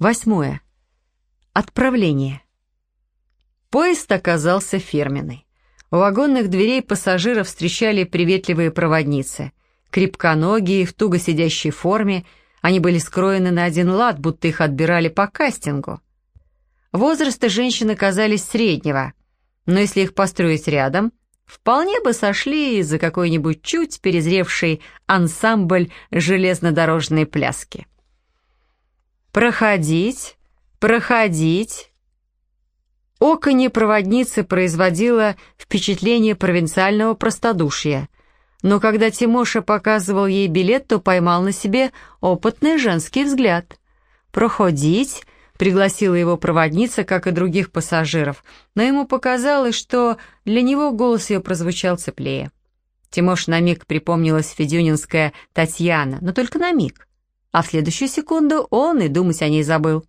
Восьмое. Отправление. Поезд оказался фирменный. У вагонных дверей пассажиров встречали приветливые проводницы. Крепконогие, в туго сидящей форме, они были скроены на один лад, будто их отбирали по кастингу. Возрасты женщины казались среднего, но если их построить рядом, вполне бы сошли за какой-нибудь чуть перезревший ансамбль железнодорожной пляски. «Проходить, проходить!» Оконье проводницы производило впечатление провинциального простодушия, но когда Тимоша показывал ей билет, то поймал на себе опытный женский взгляд. «Проходить!» — пригласила его проводница, как и других пассажиров, но ему показалось, что для него голос ее прозвучал цеплее. Тимош на миг припомнилась Федюнинская Татьяна, но только на миг а в следующую секунду он и думать о ней забыл.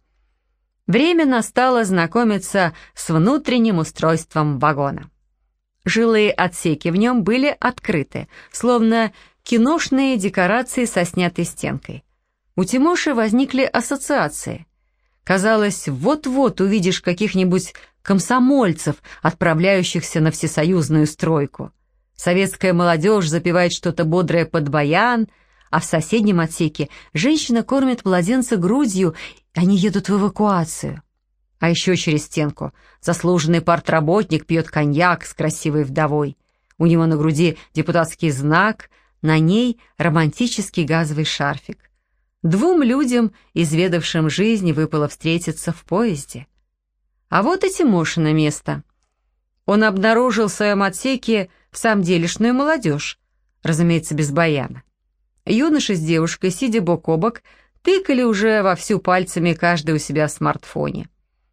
Время настало знакомиться с внутренним устройством вагона. Жилые отсеки в нем были открыты, словно киношные декорации со снятой стенкой. У Тимоши возникли ассоциации. Казалось, вот-вот увидишь каких-нибудь комсомольцев, отправляющихся на всесоюзную стройку. Советская молодежь запевает что-то бодрое под баян — а в соседнем отсеке женщина кормит младенца грудью, они едут в эвакуацию. А еще через стенку заслуженный партработник пьет коньяк с красивой вдовой. У него на груди депутатский знак, на ней романтический газовый шарфик. Двум людям, изведавшим жизнь, выпало встретиться в поезде. А вот и Тимошина место. Он обнаружил в своем отсеке в самом делешную молодежь, разумеется, без баяна. Юноша с девушкой, сидя бок о бок, тыкали уже вовсю пальцами каждый у себя в смартфоне.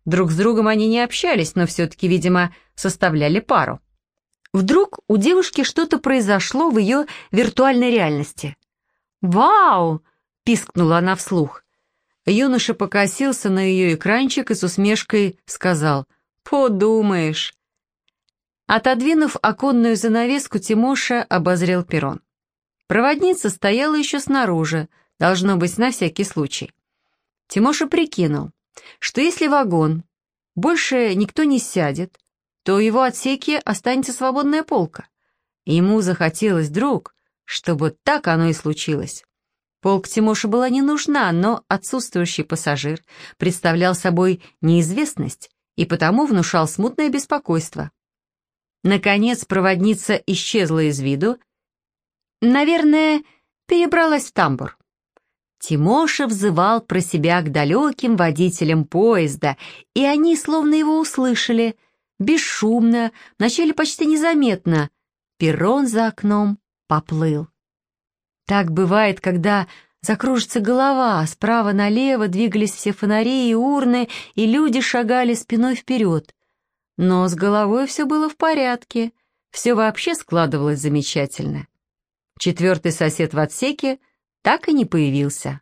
Друг с другом они не общались, но все-таки, видимо, составляли пару. Вдруг у девушки что-то произошло в ее виртуальной реальности. «Вау!» — пискнула она вслух. Юноша покосился на ее экранчик и с усмешкой сказал «Подумаешь». Отодвинув оконную занавеску, Тимоша обозрел перрон. Проводница стояла еще снаружи, должно быть, на всякий случай. Тимоша прикинул, что если вагон больше никто не сядет, то в его отсеке останется свободная полка. И ему захотелось, друг, чтобы так оно и случилось. Полк Тимоше была не нужна, но отсутствующий пассажир представлял собой неизвестность и потому внушал смутное беспокойство. Наконец проводница исчезла из виду, Наверное, перебралась в тамбур. Тимоша взывал про себя к далеким водителям поезда, и они словно его услышали, бесшумно, вначале почти незаметно. Перрон за окном поплыл. Так бывает, когда закружится голова, справа налево двигались все фонари и урны, и люди шагали спиной вперед. Но с головой все было в порядке, все вообще складывалось замечательно. Четвертый сосед в отсеке так и не появился.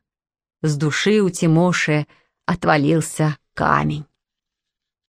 С души у Тимоши отвалился камень.